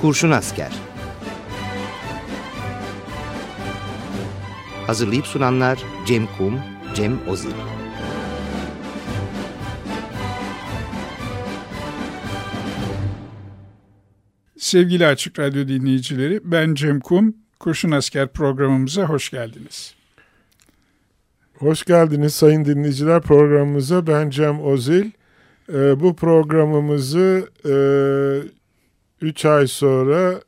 Kurşun Asker Hazırlayıp sunanlar Cem Kum, Cem Ozil Sevgili Açık Radyo dinleyicileri, ben Cem Kum. Kurşun Asker programımıza hoş geldiniz. Hoş geldiniz sayın dinleyiciler programımıza. Ben Cem Ozil. Ee, bu programımızı 3 e, ay sonra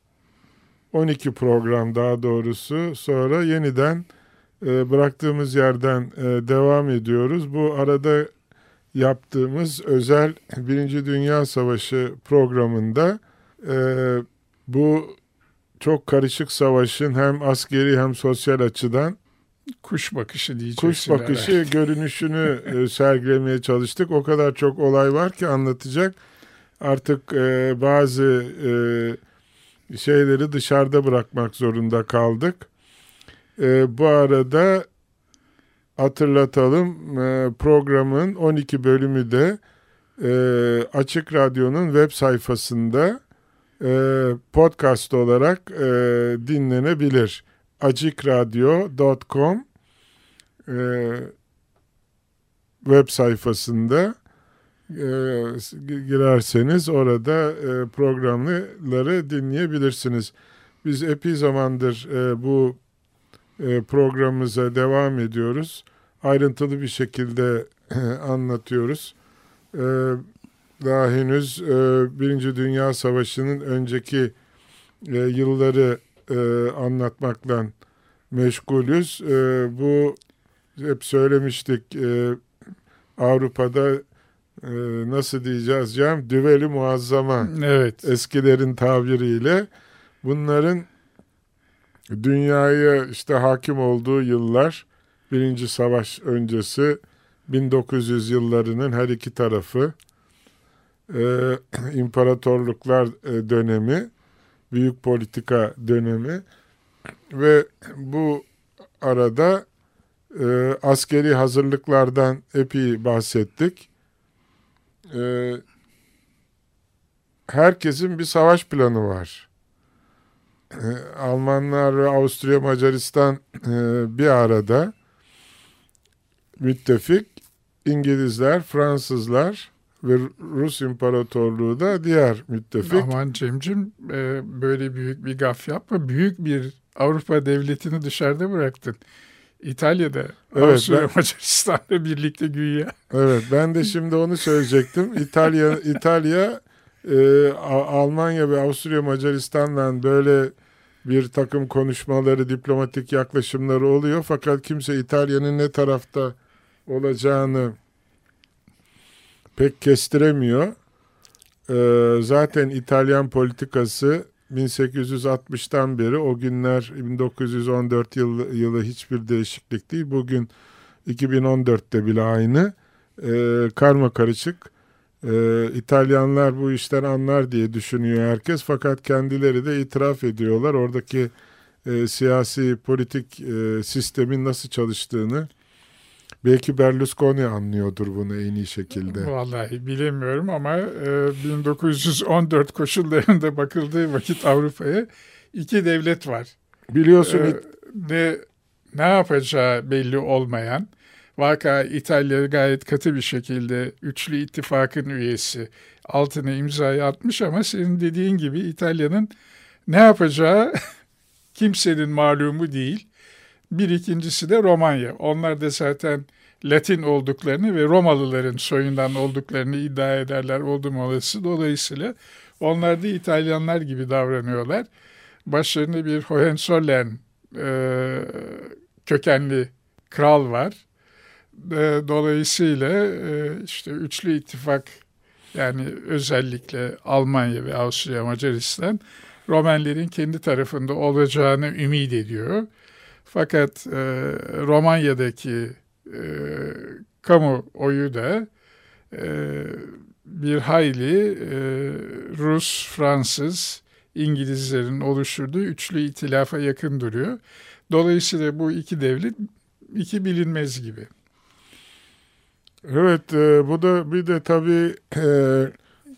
12 program daha doğrusu sonra yeniden e, bıraktığımız yerden e, devam ediyoruz. Bu arada yaptığımız özel Birinci Dünya Savaşı programında e, bu çok karışık savaşın hem askeri hem sosyal açıdan kuş bakışı diyeceğiz. Kuş bakışı herhalde. görünüşünü e, sergilemeye çalıştık. O kadar çok olay var ki anlatacak. Artık e, bazı e, şeyleri dışarıda bırakmak zorunda kaldık. E, bu arada hatırlatalım e, programın 12 bölümü de e, Açık Radyo'nun web sayfasında e, podcast olarak e, dinlenebilir. acikradyo.com e, web sayfasında girerseniz orada e, programları dinleyebilirsiniz. Biz epey zamandır e, bu e, programımıza devam ediyoruz. Ayrıntılı bir şekilde e, anlatıyoruz. E, daha henüz e, Birinci Dünya Savaşı'nın önceki e, yılları e, anlatmakla meşgulüz. E, bu hep söylemiştik e, Avrupa'da e, nasıl diyeceğiz Cem? Düveli muazzama. Evet. Eskilerin tabiriyle. Bunların dünyaya işte hakim olduğu yıllar Birinci Savaş öncesi 1900 yıllarının her iki tarafı e, imparatorluklar dönemi, büyük politika dönemi ve bu arada e, askeri hazırlıklardan epey bahsettik. E, herkesin bir savaş planı var. E, Almanlar ve Avusturya Macaristan e, bir arada müttefik, İngilizler, Fransızlar ve Rus İmparatorluğu da diğer müttefik. Aman Cemcim e, böyle büyük bir gaf yapma. Büyük bir Avrupa devletini dışarıda bıraktın. İtalya'da, evet, Avusturya ben, Macaristan'la birlikte güya. Evet ben de şimdi onu söyleyecektim. İtalya, İtalya e, Almanya ve Avusturya Macaristan'la böyle bir takım konuşmaları, diplomatik yaklaşımları oluyor. Fakat kimse İtalya'nın ne tarafta olacağını pek kestiremiyor. Ee, zaten İtalyan politikası 1860'tan beri o günler 1914 yılı, yılı hiçbir değişiklik değil. Bugün 2014'te bile aynı. Ee, karma karışık. Ee, İtalyanlar bu işten anlar diye düşünüyor herkes. Fakat kendileri de itiraf ediyorlar. Oradaki e, siyasi politik e, sistemin nasıl çalıştığını Belki Berlusconi anlıyordur bunu en iyi şekilde. Vallahi bilemiyorum ama e, 1914 koşullarında bakıldığı vakit Avrupa'ya iki devlet var. Biliyorsun e, ne ne yapacağı belli olmayan vaka İtalya gayet katı bir şekilde üçlü ittifakın üyesi altına imzayı atmış ama senin dediğin gibi İtalya'nın ne yapacağı kimsenin malumu değil. Bir ikincisi de Romanya. Onlar da zaten Latin olduklarını ve Romalıların soyundan olduklarını iddia ederler oldum olası. Dolayısıyla onlar da İtalyanlar gibi davranıyorlar. Başlarında bir Hohenzollern e, kökenli kral var. E, dolayısıyla e, işte üçlü ittifak yani özellikle Almanya ve Avusturya Macaristan Romenlerin kendi tarafında olacağını ümit ediyor. Fakat e, Romanya'daki e, kamu oyu da e, bir hayli e, Rus, Fransız, İngilizlerin oluşturduğu üçlü itilafa yakın duruyor. Dolayısıyla bu iki devlet iki bilinmez gibi. Evet, e, bu da bir de tabii e,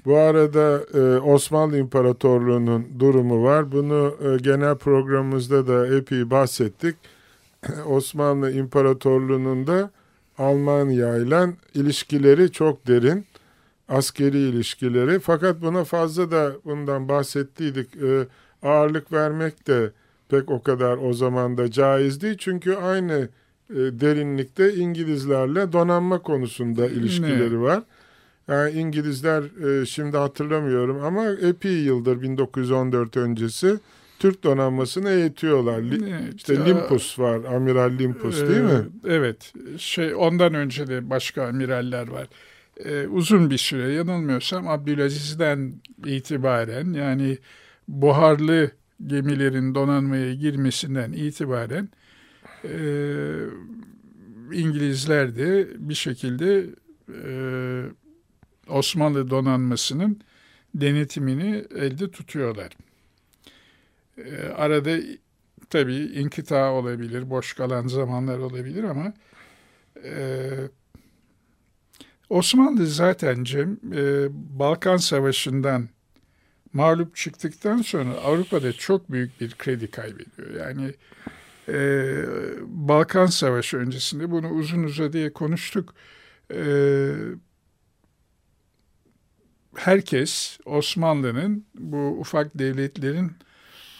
Bu arada e, Osmanlı İmparatorluğu'nun durumu var. Bunu e, genel programımızda da epey bahsettik. Osmanlı İmparatorluğu'nun da Almanya ile ilişkileri çok derin. Askeri ilişkileri. Fakat buna fazla da bundan bahsettiydik. E, ağırlık vermek de pek o kadar o zaman da caiz değil. Çünkü aynı e, derinlikte İngilizlerle donanma konusunda ilişkileri ne? var. Yani İngilizler e, şimdi hatırlamıyorum ama epey yıldır 1914 öncesi Türk donanmasını eğitiyorlar. Evet, işte Limpus var, Amiral Limpus değil mi? Evet, şey ondan önce de başka amiraller var. Ee, uzun bir süre yanılmıyorsam Abdülaziz'den itibaren yani buharlı gemilerin donanmaya girmesinden itibaren e, İngilizler de bir şekilde e, Osmanlı donanmasının denetimini elde tutuyorlar. E, arada tabii inkıta olabilir, boş kalan zamanlar olabilir ama e, Osmanlı zaten Cem e, Balkan Savaşı'ndan mağlup çıktıktan sonra Avrupa'da çok büyük bir kredi kaybediyor. Yani e, Balkan Savaşı öncesinde bunu uzun uzadıya konuştuk. E, herkes Osmanlı'nın bu ufak devletlerin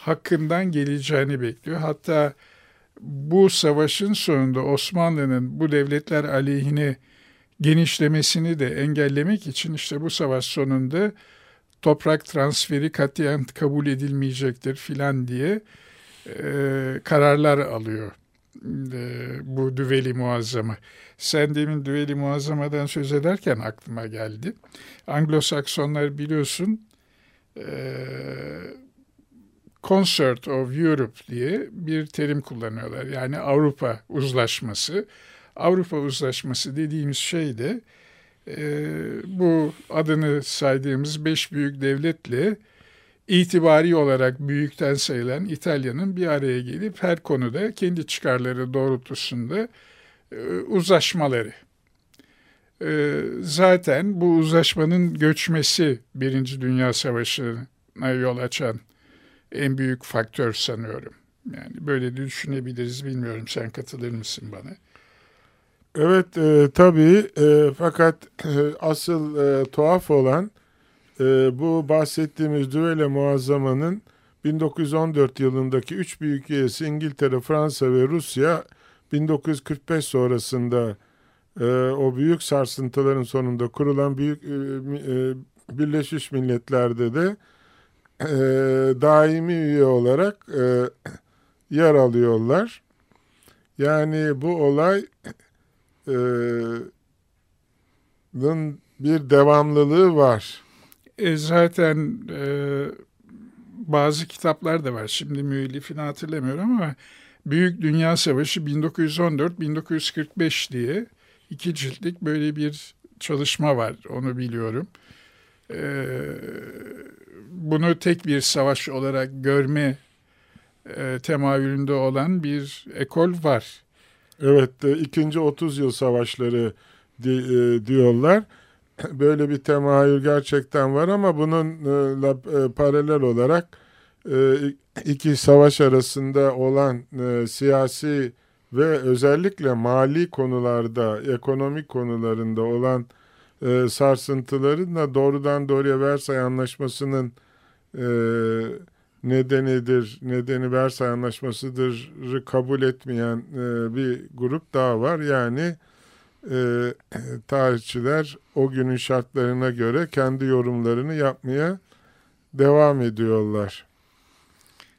hakkından geleceğini bekliyor. Hatta bu savaşın sonunda Osmanlı'nın bu devletler aleyhine genişlemesini de engellemek için işte bu savaş sonunda toprak transferi katiyen kabul edilmeyecektir filan diye e, kararlar alıyor e, bu düveli muazzama. Sen demin düveli muazzamadan söz ederken aklıma geldi. Anglo-Saksonlar biliyorsun e, Concert of Europe diye bir terim kullanıyorlar. Yani Avrupa uzlaşması. Avrupa uzlaşması dediğimiz şey de e, bu adını saydığımız beş büyük devletle itibari olarak büyükten sayılan İtalya'nın bir araya gelip her konuda kendi çıkarları doğrultusunda e, uzlaşmaları. E, zaten bu uzlaşmanın göçmesi Birinci Dünya Savaşı'na yol açan en büyük faktör sanıyorum. Yani böyle düşünebiliriz bilmiyorum sen katılır mısın bana? Evet e, tabii e, fakat e, asıl e, tuhaf olan e, bu bahsettiğimiz düvele muazzamanın 1914 yılındaki üç büyük üyesi İngiltere, Fransa ve Rusya 1945 sonrasında e, o büyük sarsıntıların sonunda kurulan büyük e, e, Birleşmiş Milletler'de de e, daimi üye olarak e, yer alıyorlar. Yani bu olay bir devamlılığı var. E, zaten e, bazı kitaplar da var. Şimdi müellifini hatırlamıyorum ama Büyük Dünya Savaşı 1914-1945 diye iki ciltlik böyle bir çalışma var. Onu biliyorum. E, bunu tek bir savaş olarak görme e, temayülünde olan bir ekol var. Evet, ikinci 30 yıl savaşları di, e, diyorlar. Böyle bir temayül gerçekten var ama bununla e, paralel olarak e, iki savaş arasında olan e, siyasi ve özellikle mali konularda, ekonomik konularında olan e, sarsıntıların da doğrudan doğruya Versay Anlaşması'nın e, nedenidir, nedeni Versay Anlaşması'dır kabul etmeyen e, bir grup daha var. Yani e, tarihçiler o günün şartlarına göre kendi yorumlarını yapmaya devam ediyorlar.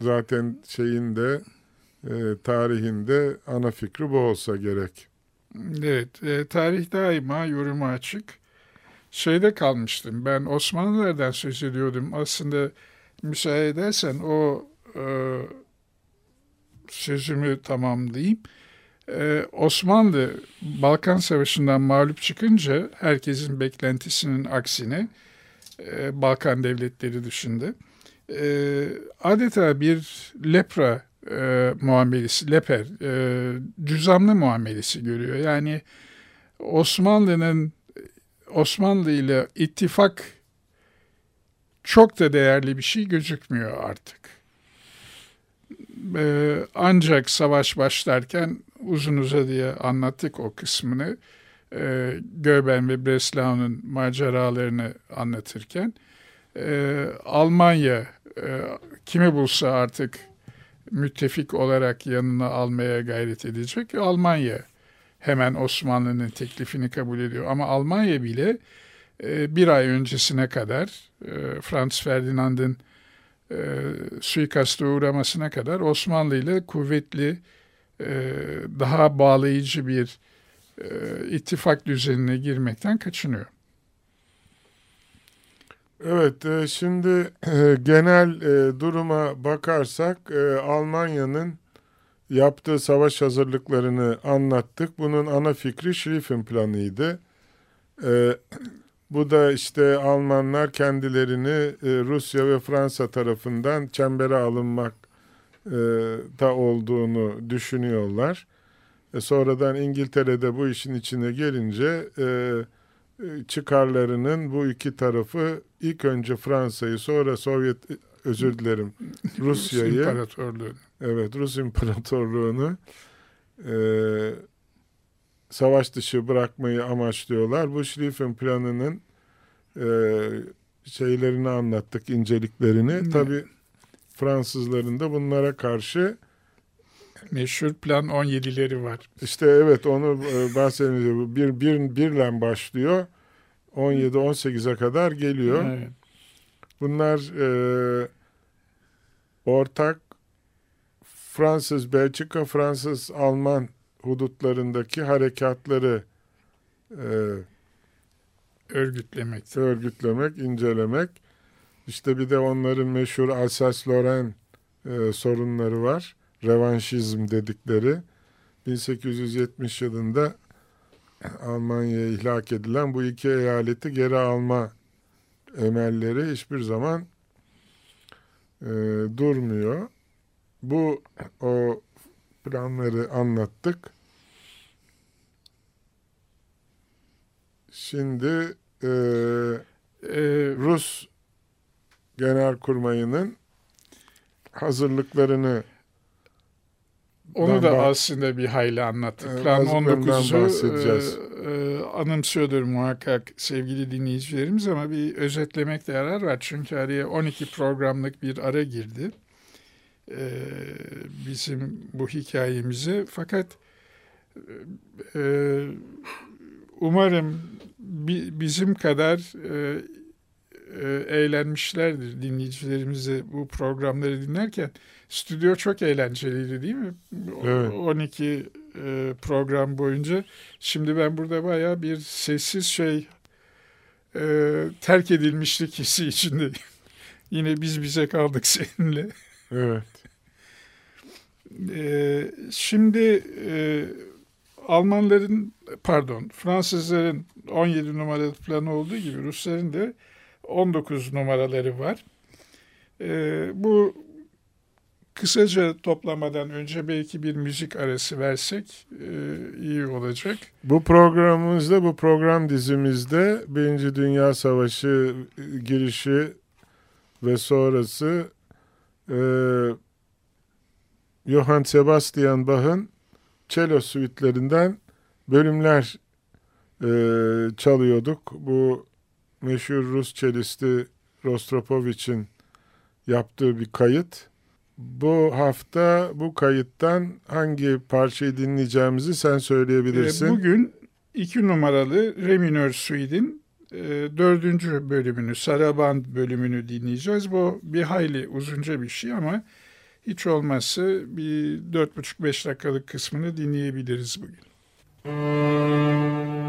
Zaten şeyin de e, tarihinde ana fikri bu olsa gerek. Evet, e, tarih daima yoruma açık. Şeyde kalmıştım, ben Osmanlılardan söz ediyordum. Aslında müsaade edersen o e, sözümü tamamlayayım. Ee, Osmanlı Balkan Savaşı'ndan mağlup çıkınca herkesin beklentisinin aksine e, Balkan devletleri dışında e, adeta bir lepra e, muamelesi, leper, e, cüzamlı muamelesi görüyor. Yani Osmanlı'nın Osmanlı ile ittifak çok da değerli bir şey gözükmüyor artık. E, ancak savaş başlarken uzun uzadıya anlattık o kısmını. E, Göben ve Breslau'nun maceralarını anlatırken e, Almanya e, kimi bulsa artık müttefik olarak yanına almaya gayret edecek. Almanya hemen Osmanlı'nın teklifini kabul ediyor. Ama Almanya bile e, bir ay öncesine kadar e, Franz Ferdinand'ın e, suikasta uğramasına kadar Osmanlı ile kuvvetli, daha bağlayıcı bir e, ittifak düzenine girmekten kaçınıyor. Evet, e, şimdi e, genel e, duruma bakarsak Almanya'nın yaptığı savaş hazırlıklarını anlattık. Bunun ana fikri Schlieffen planıydı. Bu da işte Almanlar kendilerini Rusya ve Fransa tarafından çembere alınmak da olduğunu düşünüyorlar. Sonradan İngiltere'de bu işin içine gelince çıkarlarının bu iki tarafı ilk önce Fransa'yı sonra Sovyet özür dilerim Rusya'yı Rus İmparatorluğunu. Evet Rus İmparatorluğunu e, savaş dışı bırakmayı amaçlıyorlar. Bu Schlieffen planının e, şeylerini anlattık, inceliklerini. Tabi Fransızların da bunlara karşı meşhur plan 17'leri var. İşte evet onu e, bahsedeceğim. Bir, bir, birle başlıyor. 17-18'e kadar geliyor. Evet. Bunlar e, ortak Fransız, Belçika, Fransız, Alman hudutlarındaki harekatları e, örgütlemek, örgütlemek, incelemek. İşte bir de onların meşhur Alsace-Lorraine e, sorunları var revanşizm dedikleri 1870 yılında Almanya'ya ihlak edilen bu iki eyaleti geri alma emelleri hiçbir zaman e, durmuyor. Bu o planları anlattık. Şimdi e, e, Rus Genelkurmayı'nın hazırlıklarını onu da aslında bir hayli anlattık. Plan 19'u e, e, anımsıyordur muhakkak sevgili dinleyicilerimiz ama bir özetlemekte yarar var. Çünkü araya 12 programlık bir ara girdi. E, bizim bu hikayemize. Fakat e, umarım bi, bizim kadar e, e, eğlenmişlerdir dinleyicilerimiz de bu programları dinlerken. Stüdyo çok eğlenceliydi değil mi? Evet. 12 e, program boyunca. Şimdi ben burada bayağı bir sessiz şey e, terk edilmişlik hissi içinde. Yine biz bize kaldık seninle. Evet. E, şimdi e, Almanların pardon Fransızların 17 numaralı planı olduğu gibi Rusların da 19 numaraları var. E, bu kısaca toplamadan önce belki bir müzik arası versek e, iyi olacak. Bu programımızda, bu program dizimizde Birinci Dünya Savaşı e, girişi ve sonrası e, Johann Sebastian Bach'ın cello suitlerinden bölümler çalıyorduk. Bu meşhur Rus çelisti Rostropovich'in yaptığı bir kayıt. Bu hafta bu kayıttan hangi parçayı dinleyeceğimizi sen söyleyebilirsin. E, bugün iki numaralı Re minör suite'in e, dördüncü bölümünü, Saraband bölümünü dinleyeceğiz. Bu bir hayli uzunca bir şey ama hiç olmazsa bir dört buçuk beş dakikalık kısmını dinleyebiliriz bugün. Müzik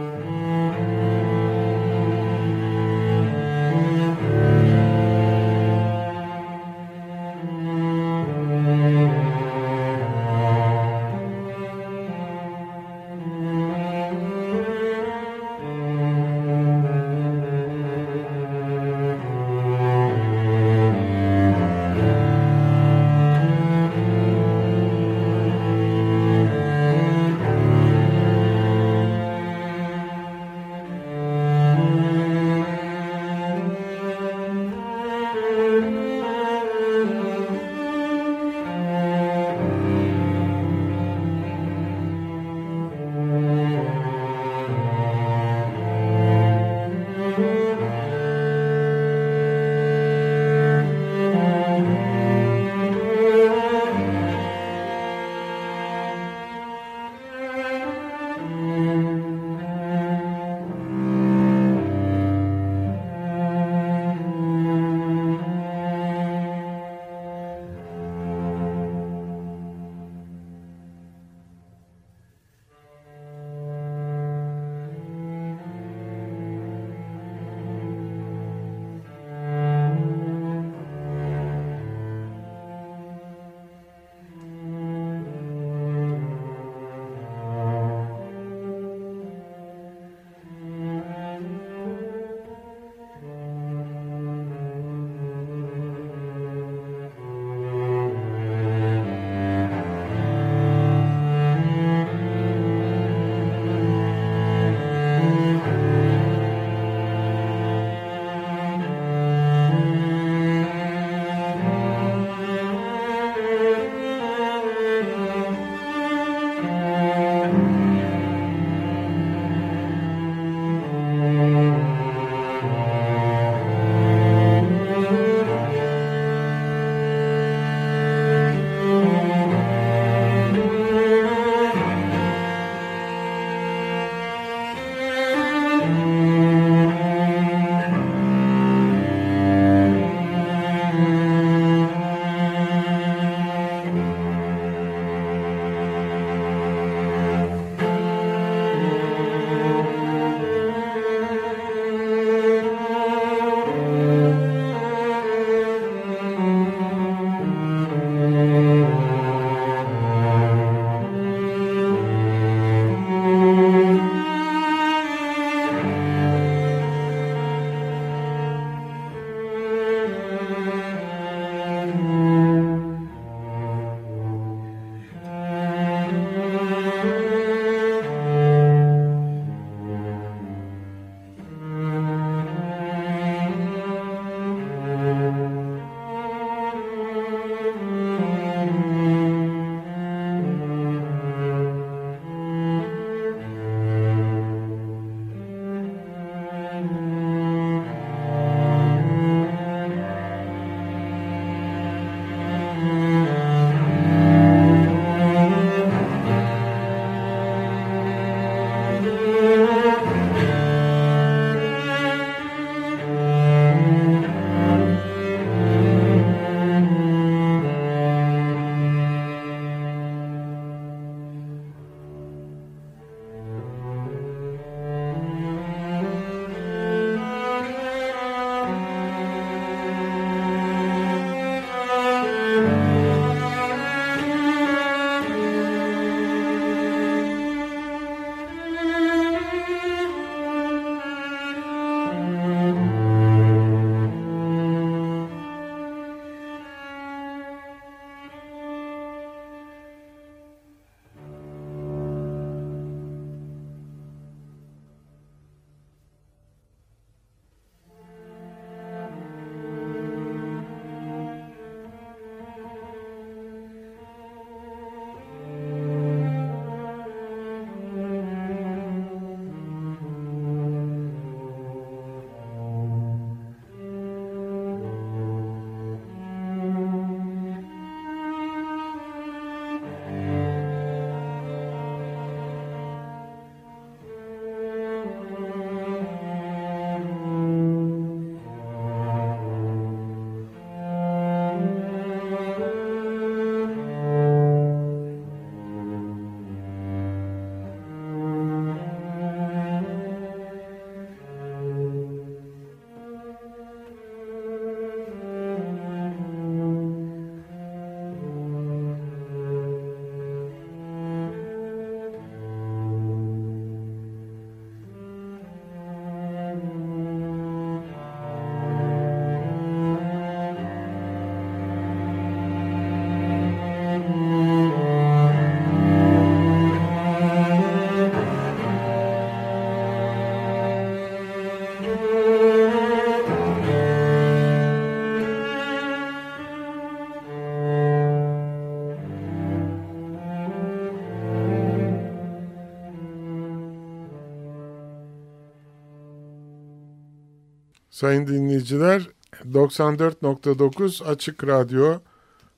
Sayın dinleyiciler 94.9 Açık Radyo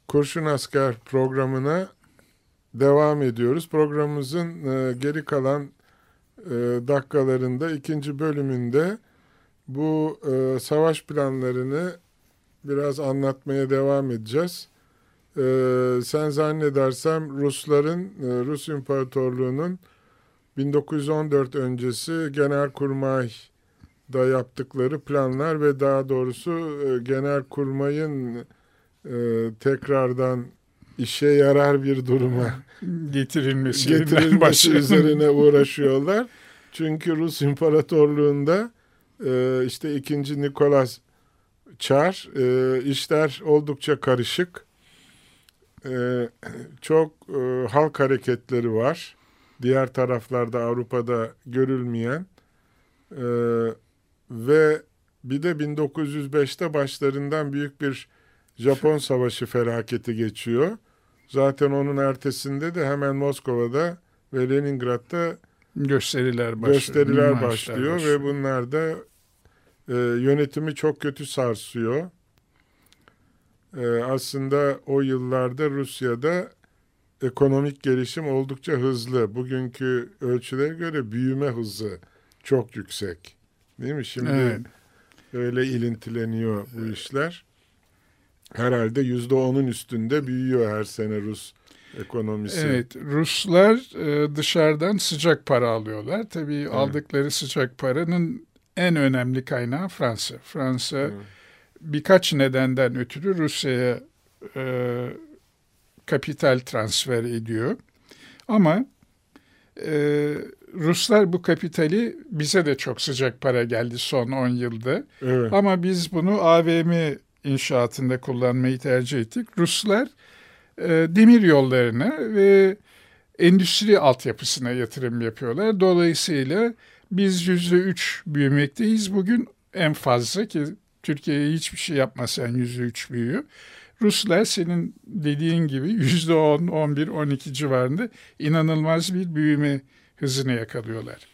Kurşun Asker programına devam ediyoruz. Programımızın e, geri kalan e, dakikalarında ikinci bölümünde bu e, savaş planlarını biraz anlatmaya devam edeceğiz. E, sen zannedersem Rusların, e, Rus İmparatorluğu'nun 1914 öncesi Genelkurmay da yaptıkları planlar ve daha doğrusu e, Genelkurmay'ın e, tekrardan işe yarar bir duruma getirilmesi, getirilmesi üzerine uğraşıyorlar. Çünkü Rus İmparatorluğu'nda e, işte ikinci Nikolas Çar işler oldukça karışık. Çok halk hareketleri var. Diğer taraflarda Avrupa'da görülmeyen ve bir de 1905'te başlarından büyük bir Japon Savaşı felaketi geçiyor. Zaten onun ertesinde de hemen Moskova'da ve Leningrad'da gösteriler başlıyor. Gösteriler başlıyor, başlıyor ve bunlar da e, yönetimi çok kötü sarsıyor. E, aslında o yıllarda Rusya'da ekonomik gelişim oldukça hızlı. Bugünkü ölçülere göre büyüme hızı çok yüksek. Değil mi? Şimdi evet. öyle ilintileniyor bu işler. Herhalde yüzde onun üstünde büyüyor her sene Rus ekonomisi. Evet, Ruslar e, dışarıdan sıcak para alıyorlar. Tabii evet. aldıkları sıcak paranın en önemli kaynağı Fransa. Fransa evet. birkaç nedenden ötürü Rusya'ya e, kapital transfer ediyor. Ama e, Ruslar bu kapitali bize de çok sıcak para geldi son 10 yılda. Evet. Ama biz bunu AVM inşaatında kullanmayı tercih ettik. Ruslar e, demir yollarına ve endüstri altyapısına yatırım yapıyorlar. Dolayısıyla biz yüzde üç büyümekteyiz bugün en fazla ki Türkiye'ye hiçbir şey yapmasan yüzde üç büyüyor. Ruslar senin dediğin gibi yüzde on, on bir, on iki civarında inanılmaz bir büyüme hızını yakalıyorlar.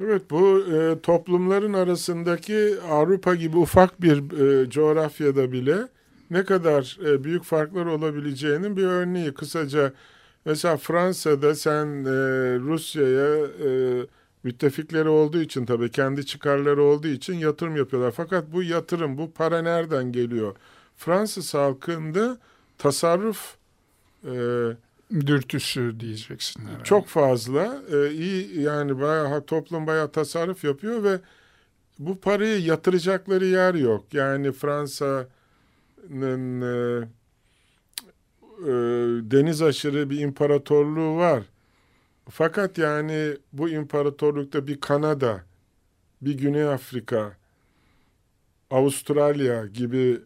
Evet bu e, toplumların arasındaki Avrupa gibi ufak bir e, coğrafyada bile ne kadar e, büyük farklar olabileceğinin bir örneği. Kısaca mesela Fransa'da sen e, Rusya'ya e, müttefikleri olduğu için tabii kendi çıkarları olduğu için yatırım yapıyorlar. Fakat bu yatırım, bu para nereden geliyor? Fransız halkında tasarruf e, dürtüsü diyeceksin. Herhalde. Çok fazla. E, iyi yani bayağı toplum bayağı tasarruf yapıyor ve bu parayı yatıracakları yer yok. Yani Fransa'nın e, e, deniz aşırı bir imparatorluğu var. Fakat yani bu imparatorlukta bir Kanada, bir Güney Afrika, Avustralya gibi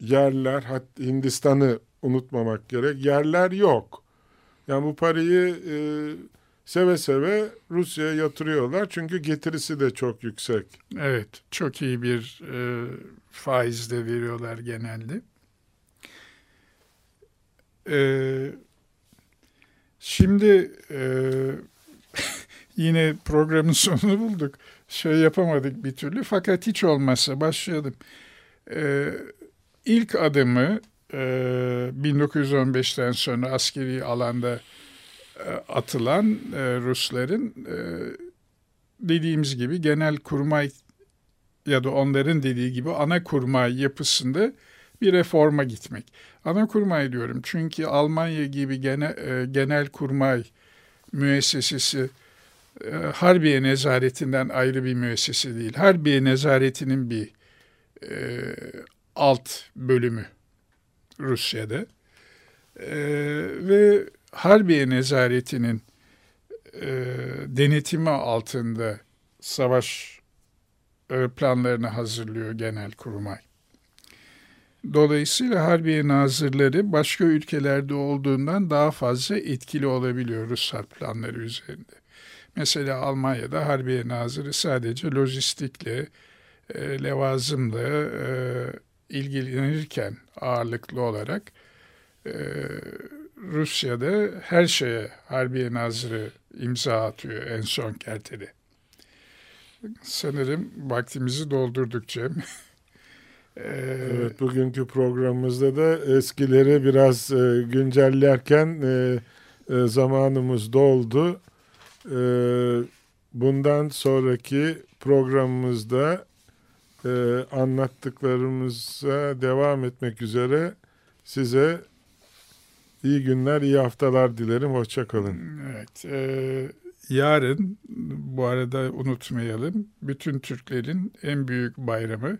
yerler, Hindistan'ı unutmamak gerek. Yerler yok. Yani bu parayı e, seve seve Rusya'ya yatırıyorlar çünkü getirisi de çok yüksek. Evet, çok iyi bir e, faizde veriyorlar genelde. E, şimdi e, yine programın sonunu bulduk. Şey yapamadık bir türlü fakat hiç olmazsa başlayalım. E, ilk adımı 1915'ten ee, sonra askeri alanda e, atılan e, Rusların e, dediğimiz gibi genel kurmay ya da onların dediği gibi ana kurmay yapısında bir reforma gitmek. Ana kurmay diyorum çünkü Almanya gibi genel, genel kurmay müessesesi Harbiye nezaretinden ayrı bir müessese değil. Harbiye nezaretinin bir e, alt bölümü Rusya'da. E, ve Harbiye Nezareti'nin e, denetimi altında savaş planlarını hazırlıyor genel kurmay. Dolayısıyla Harbiye Nazırları başka ülkelerde olduğundan daha fazla etkili olabiliyor Rus planları üzerinde. Mesela Almanya'da Harbiye Nazırı sadece lojistikle, e, levazımla, e, ilgilenirken ağırlıklı olarak e, Rusya'da her şeye Harbiye Nazırı imza atıyor en son kertede. Sanırım vaktimizi doldurduk Cem. Evet, bugünkü programımızda da eskileri biraz e, güncellerken e, e, zamanımız doldu. E, bundan sonraki programımızda e, anlattıklarımıza devam etmek üzere size iyi günler, iyi haftalar dilerim. Hoşçakalın. Evet, e, yarın bu arada unutmayalım bütün Türklerin en büyük bayramı.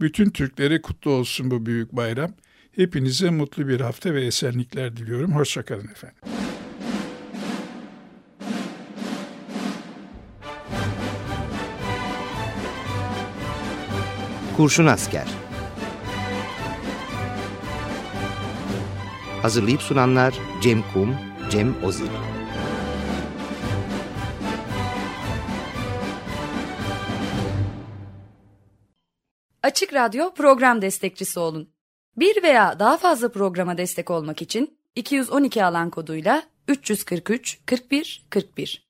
Bütün Türklere kutlu olsun bu büyük bayram. Hepinize mutlu bir hafta ve esenlikler diliyorum. Hoşçakalın efendim. Kurşun Asker. Hazırlayıp sunanlar Cem Kum, Cem Ozil. Açık Radyo program destekçisi olun. Bir veya daha fazla programa destek olmak için 212 alan koduyla 343 41 41